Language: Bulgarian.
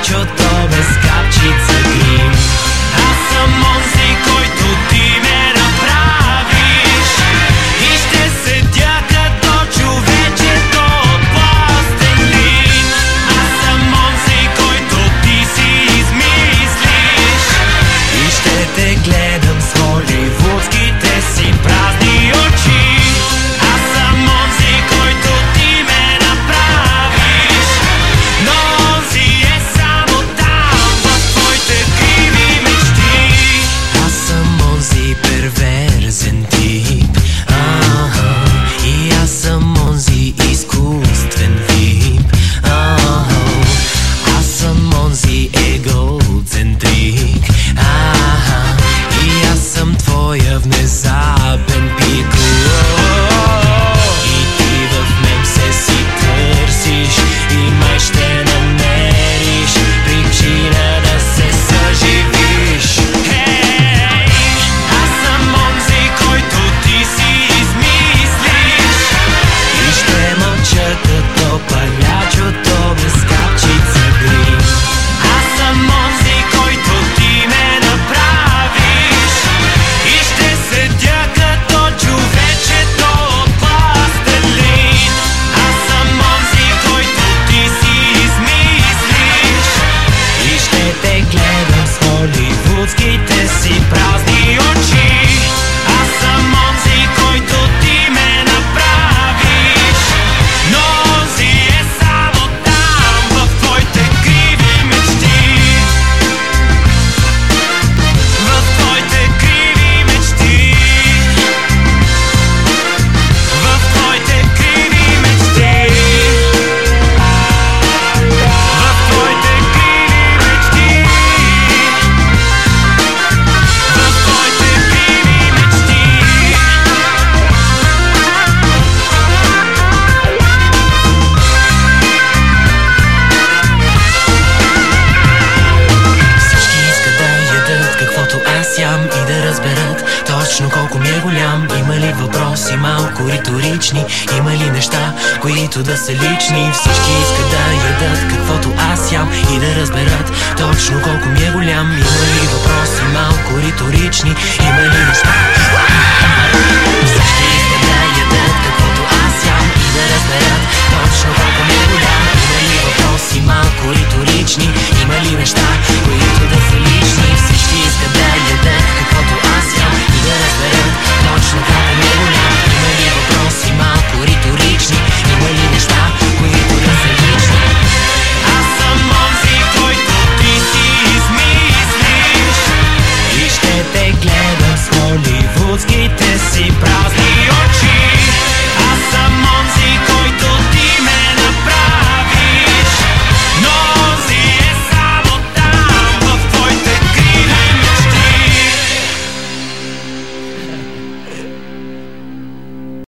отчет отсям и да разберат точно колко ми е голям. Има ли въпроси малко риторични? Има ли неща, които да са лични? Всички искат да ядат каквото аз ям и да разберат точно колко ми е голям. Има ли въпроси малко риторични? Има ли неща,